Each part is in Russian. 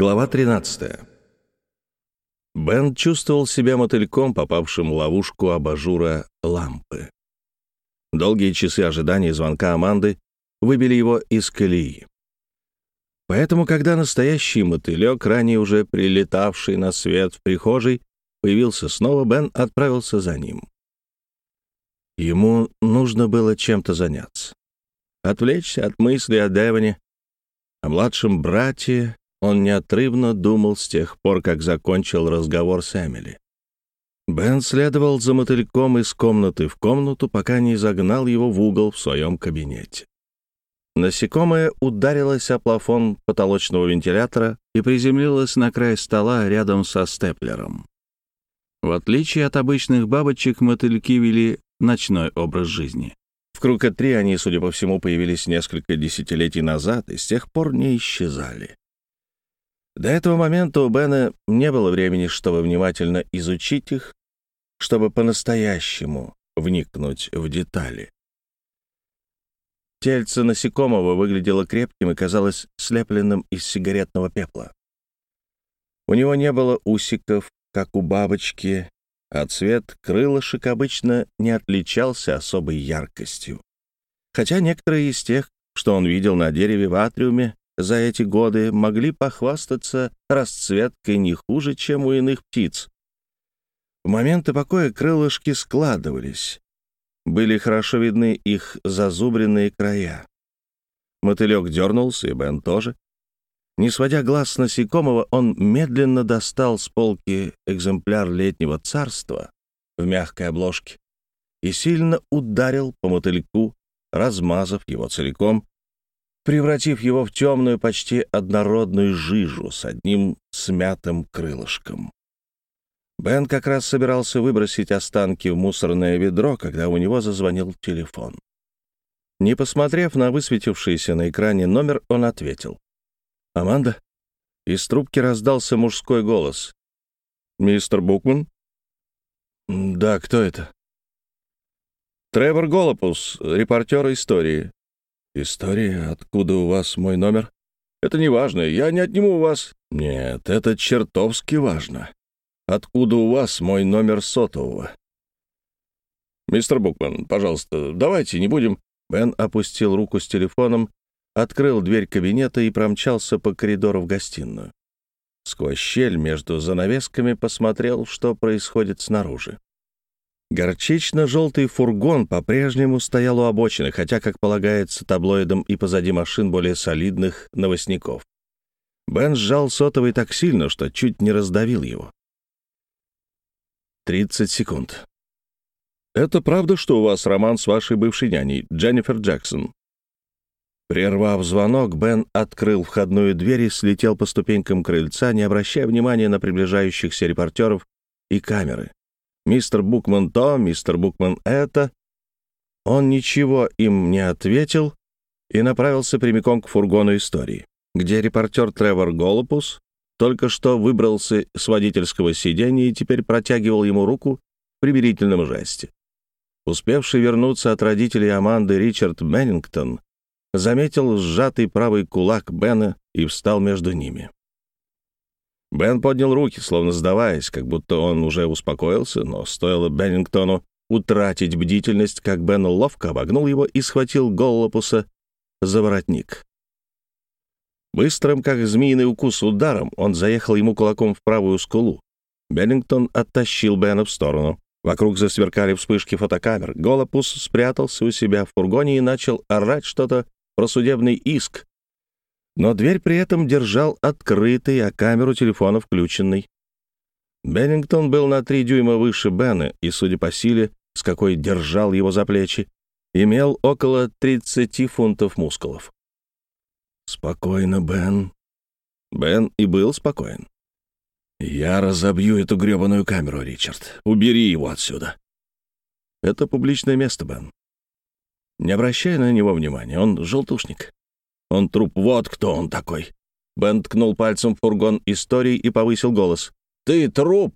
Глава 13. Бен чувствовал себя мотыльком, попавшим в ловушку абажура лампы. Долгие часы ожидания звонка Аманды выбили его из колеи. Поэтому, когда настоящий мотылек, ранее уже прилетавший на свет в прихожей, появился снова, Бен отправился за ним. Ему нужно было чем-то заняться. Отвлечься от мыслей о Девоне, о младшем брате он неотрывно думал с тех пор, как закончил разговор с Эмили. Бен следовал за мотыльком из комнаты в комнату, пока не загнал его в угол в своем кабинете. Насекомое ударилось о плафон потолочного вентилятора и приземлилось на край стола рядом со степлером. В отличие от обычных бабочек, мотыльки вели ночной образ жизни. В Крука-3 они, судя по всему, появились несколько десятилетий назад и с тех пор не исчезали. До этого момента у Бена не было времени, чтобы внимательно изучить их, чтобы по-настоящему вникнуть в детали. Тельце насекомого выглядело крепким и казалось слепленным из сигаретного пепла. У него не было усиков, как у бабочки, а цвет крылышек обычно не отличался особой яркостью. Хотя некоторые из тех, что он видел на дереве в атриуме, за эти годы могли похвастаться расцветкой не хуже, чем у иных птиц. В моменты покоя крылышки складывались. Были хорошо видны их зазубренные края. Мотылек дернулся, и Бен тоже. Не сводя глаз насекомого, он медленно достал с полки экземпляр летнего царства в мягкой обложке и сильно ударил по мотыльку, размазав его целиком превратив его в темную, почти однородную жижу с одним смятым крылышком. Бен как раз собирался выбросить останки в мусорное ведро, когда у него зазвонил телефон. Не посмотрев на высветившийся на экране номер, он ответил. «Аманда?» Из трубки раздался мужской голос. «Мистер Букман?» «Да, кто это?» «Тревор Голопус, репортер истории. «История? Откуда у вас мой номер?» «Это не важно. Я не отниму у вас...» «Нет, это чертовски важно. Откуда у вас мой номер сотового?» «Мистер Букман, пожалуйста, давайте не будем...» Бен опустил руку с телефоном, открыл дверь кабинета и промчался по коридору в гостиную. Сквозь щель между занавесками посмотрел, что происходит снаружи. Горчично-желтый фургон по-прежнему стоял у обочины, хотя, как полагается, таблоидом и позади машин более солидных новостников. Бен сжал сотовый так сильно, что чуть не раздавил его. 30 секунд. «Это правда, что у вас роман с вашей бывшей няней, Дженнифер Джексон?» Прервав звонок, Бен открыл входную дверь и слетел по ступенькам крыльца, не обращая внимания на приближающихся репортеров и камеры мистер Букман то, мистер Букман это. Он ничего им не ответил и направился прямиком к фургону истории, где репортер Тревор Голопус только что выбрался с водительского сиденья и теперь протягивал ему руку в примирительном жесте. Успевший вернуться от родителей Аманды Ричард Меннингтон заметил сжатый правый кулак Бена и встал между ними. Бен поднял руки, словно сдаваясь, как будто он уже успокоился, но стоило Беннингтону утратить бдительность, как Бен ловко обогнул его и схватил Голлопуса за воротник. Быстрым, как змеиный укус, ударом он заехал ему кулаком в правую скулу. Беннингтон оттащил Бена в сторону. Вокруг засверкали вспышки фотокамер. Голопус спрятался у себя в фургоне и начал орать что-то про судебный иск, но дверь при этом держал открытой, а камеру телефона включенной. Беннингтон был на три дюйма выше Бена и, судя по силе, с какой держал его за плечи, имел около 30 фунтов мускулов. «Спокойно, Бен». Бен и был спокоен. «Я разобью эту грёбаную камеру, Ричард. Убери его отсюда». «Это публичное место, Бен. Не обращай на него внимания, он желтушник. Он труп, вот кто он такой. Бен ткнул пальцем в фургон истории и повысил голос. «Ты труп!»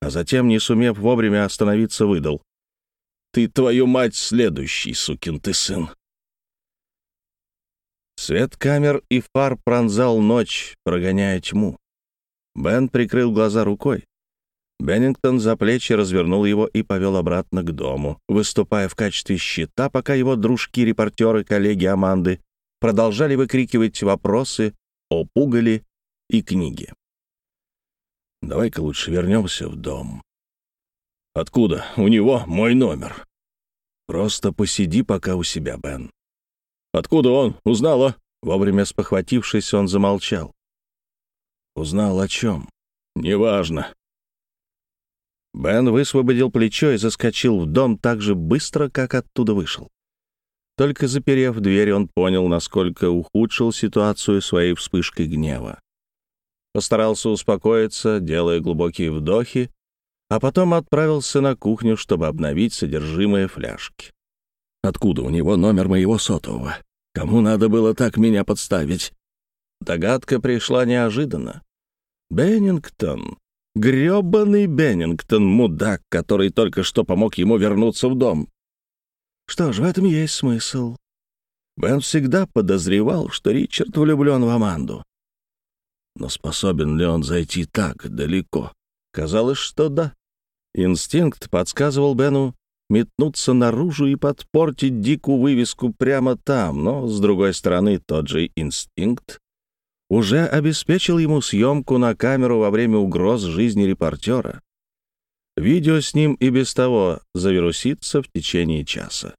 А затем, не сумев вовремя остановиться, выдал. «Ты, твою мать, следующий, сукин ты сын!» Свет камер и фар пронзал ночь, прогоняя тьму. Бен прикрыл глаза рукой. Беннингтон за плечи развернул его и повел обратно к дому, выступая в качестве щита, пока его дружки-репортеры, коллеги Аманды, продолжали выкрикивать вопросы о пугале и книге. «Давай-ка лучше вернемся в дом». «Откуда? У него мой номер». «Просто посиди пока у себя, Бен». «Откуда он? Узнала?» Вовремя спохватившись, он замолчал. «Узнал о чем?» «Неважно. Бен высвободил плечо и заскочил в дом так же быстро, как оттуда вышел. Только заперев дверь, он понял, насколько ухудшил ситуацию своей вспышкой гнева. Постарался успокоиться, делая глубокие вдохи, а потом отправился на кухню, чтобы обновить содержимое фляжки. Откуда у него номер моего сотового? Кому надо было так меня подставить? Догадка пришла неожиданно. Беннингтон Грёбаный Беннингтон, мудак, который только что помог ему вернуться в дом. Что ж, в этом есть смысл. Бен всегда подозревал, что Ричард влюблен в Аманду. Но способен ли он зайти так далеко? Казалось, что да. Инстинкт подсказывал Бену метнуться наружу и подпортить Дику вывеску прямо там, но, с другой стороны, тот же инстинкт уже обеспечил ему съемку на камеру во время угроз жизни репортера. Видео с ним и без того завирусится в течение часа.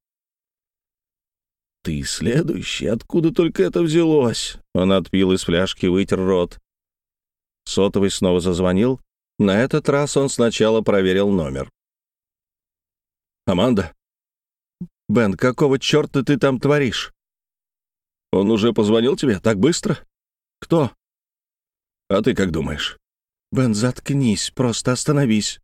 «Ты следующий? Откуда только это взялось?» Он отпил из фляжки, вытер рот. Сотовый снова зазвонил. На этот раз он сначала проверил номер. «Аманда?» «Бен, какого черта ты там творишь?» «Он уже позвонил тебе? Так быстро?» «Кто?» «А ты как думаешь?» «Бен, заткнись, просто остановись.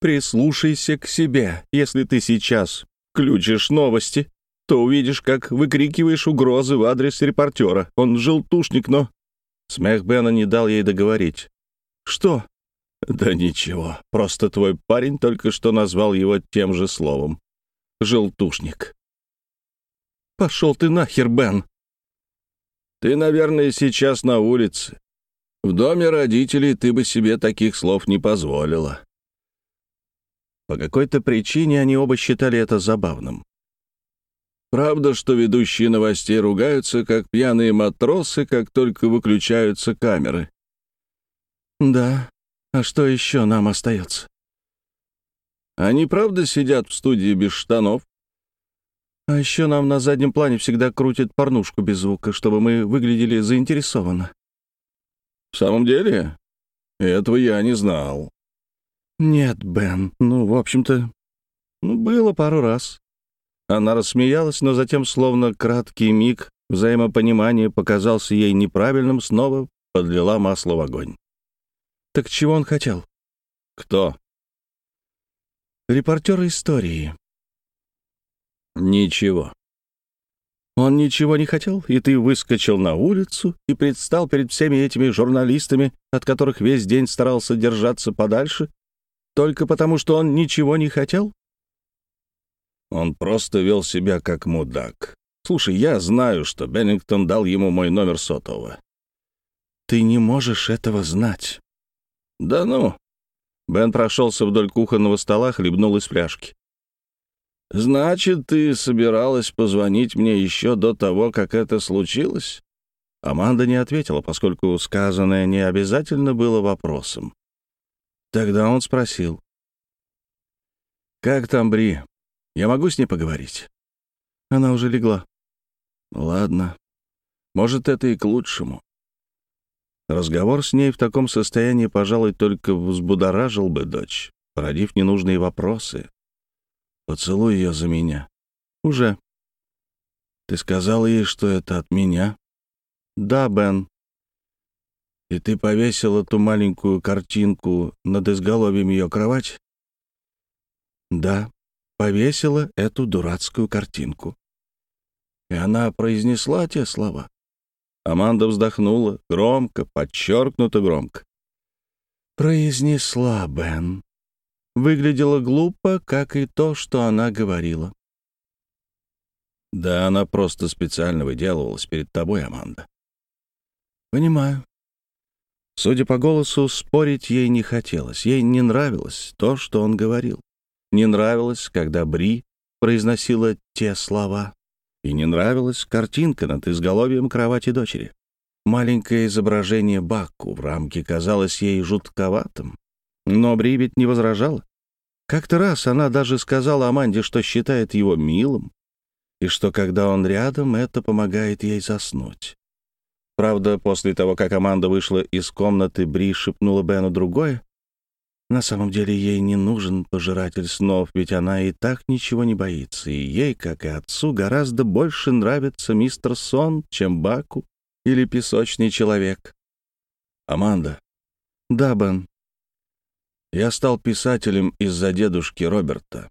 Прислушайся к себе. Если ты сейчас включишь новости, то увидишь, как выкрикиваешь угрозы в адрес репортера. Он желтушник, но...» Смех Бена не дал ей договорить. «Что?» «Да ничего, просто твой парень только что назвал его тем же словом. Желтушник». «Пошел ты нахер, Бен!» Ты, наверное, сейчас на улице. В доме родителей ты бы себе таких слов не позволила». По какой-то причине они оба считали это забавным. Правда, что ведущие новостей ругаются, как пьяные матросы, как только выключаются камеры. Да, а что еще нам остается? Они правда сидят в студии без штанов? А еще нам на заднем плане всегда крутят порнушку без звука, чтобы мы выглядели заинтересованно. В самом деле? Этого я не знал. Нет, Бен, ну, в общем-то, ну, было пару раз. Она рассмеялась, но затем, словно краткий миг, взаимопонимание показался ей неправильным, снова подлила масло в огонь. Так чего он хотел? Кто? Репортер истории. Ничего. Он ничего не хотел, и ты выскочил на улицу и предстал перед всеми этими журналистами, от которых весь день старался держаться подальше, только потому что он ничего не хотел? Он просто вел себя как мудак. Слушай, я знаю, что Беннингтон дал ему мой номер сотового. Ты не можешь этого знать. Да ну. Бен прошелся вдоль кухонного стола, хлебнул из фляжки. «Значит, ты собиралась позвонить мне еще до того, как это случилось?» Аманда не ответила, поскольку сказанное не обязательно было вопросом. Тогда он спросил. «Как там Бри? Я могу с ней поговорить?» Она уже легла. «Ладно. Может, это и к лучшему». Разговор с ней в таком состоянии, пожалуй, только взбудоражил бы дочь, породив ненужные вопросы. Поцелуй ее за меня. Уже. Ты сказал ей, что это от меня? Да, Бен. И ты повесил эту маленькую картинку над изголовьем ее кровать? Да, повесила эту дурацкую картинку. И она произнесла те слова. Аманда вздохнула, громко, подчеркнуто громко. «Произнесла, Бен выглядело глупо, как и то, что она говорила. Да она просто специально выделывалась перед тобой, Аманда. Понимаю. Судя по голосу, спорить ей не хотелось. Ей не нравилось то, что он говорил. Не нравилось, когда Бри произносила те слова. И не нравилась картинка над изголовьем кровати дочери. Маленькое изображение Бакку в рамке казалось ей жутковатым. Но Бри ведь не возражала. Как-то раз она даже сказала Аманде, что считает его милым, и что, когда он рядом, это помогает ей заснуть. Правда, после того, как Аманда вышла из комнаты, Бри шепнула Бену другое. На самом деле ей не нужен пожиратель снов, ведь она и так ничего не боится, и ей, как и отцу, гораздо больше нравится мистер Сон, чем Баку или песочный человек. «Аманда». «Да, Бен». «Я стал писателем из-за дедушки Роберта.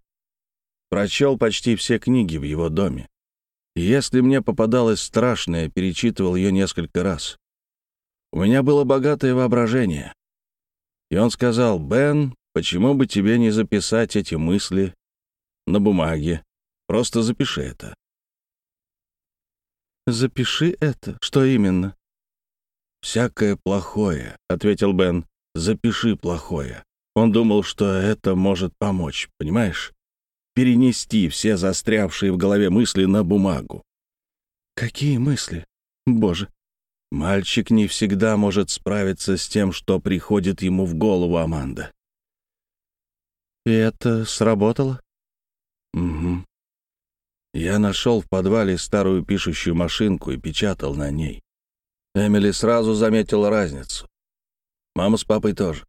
Прочел почти все книги в его доме. Если мне попадалось страшное, перечитывал ее несколько раз. У меня было богатое воображение. И он сказал, «Бен, почему бы тебе не записать эти мысли на бумаге? Просто запиши это». «Запиши это? Что именно?» «Всякое плохое», — ответил Бен. «Запиши плохое». Он думал, что это может помочь, понимаешь? Перенести все застрявшие в голове мысли на бумагу. «Какие мысли? Боже, Мальчик не всегда может справиться с тем, что приходит ему в голову Аманда. И это сработало? Угу. Я нашел в подвале старую пишущую машинку и печатал на ней. Эмили сразу заметила разницу. Мама с папой тоже.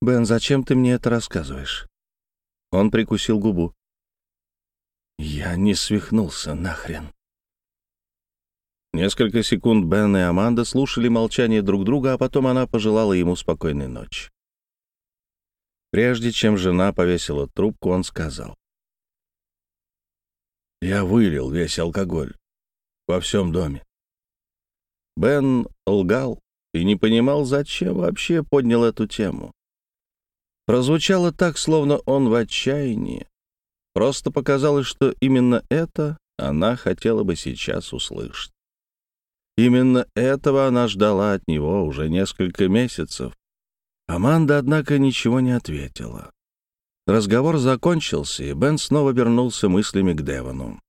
«Бен, зачем ты мне это рассказываешь?» Он прикусил губу. «Я не свихнулся нахрен». Несколько секунд Бен и Аманда слушали молчание друг друга, а потом она пожелала ему спокойной ночи. Прежде чем жена повесила трубку, он сказал. «Я вылил весь алкоголь во всем доме». Бен лгал и не понимал, зачем вообще поднял эту тему. Прозвучало так, словно он в отчаянии. Просто показалось, что именно это она хотела бы сейчас услышать. Именно этого она ждала от него уже несколько месяцев. Аманда, однако, ничего не ответила. Разговор закончился, и Бен снова вернулся мыслями к Девону,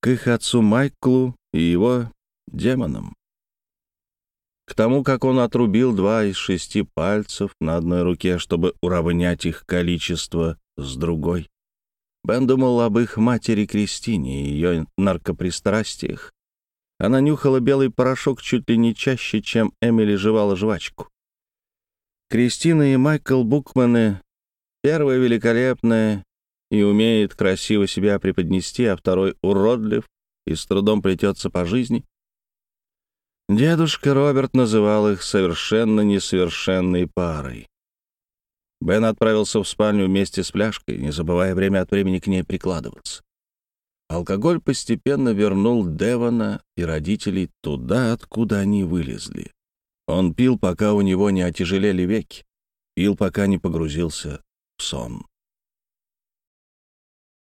к их отцу Майклу и его демонам. К тому, как он отрубил два из шести пальцев на одной руке, чтобы уравнять их количество с другой. Бен думал об их матери Кристине и ее наркопристрастиях. Она нюхала белый порошок чуть ли не чаще, чем Эмили жевала жвачку. Кристина и Майкл Букманы — первая великолепная и умеет красиво себя преподнести, а второй уродлив и с трудом плетется по жизни. Дедушка Роберт называл их совершенно несовершенной парой. Бен отправился в спальню вместе с пляжкой, не забывая время от времени к ней прикладываться. Алкоголь постепенно вернул Девона и родителей туда, откуда они вылезли. Он пил, пока у него не отяжелели веки, пил, пока не погрузился в сон.